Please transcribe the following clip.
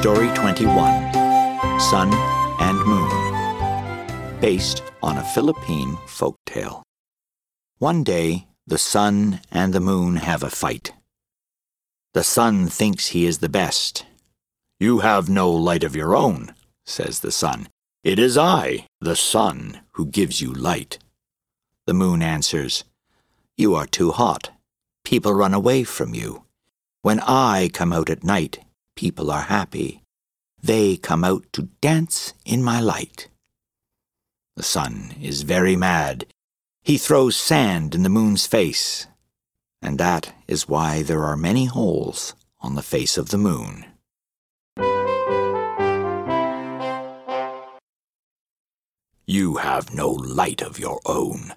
Story 21 Sun and Moon. Based on a Philippine folk tale. One day, the sun and the moon have a fight. The sun thinks he is the best. You have no light of your own, says the sun. It is I, the sun, who gives you light. The moon answers, You are too hot. People run away from you. When I come out at night, people are happy. They come out to dance in my light. The sun is very mad. He throws sand in the moon's face. And that is why there are many holes on the face of the moon. You have no light of your own,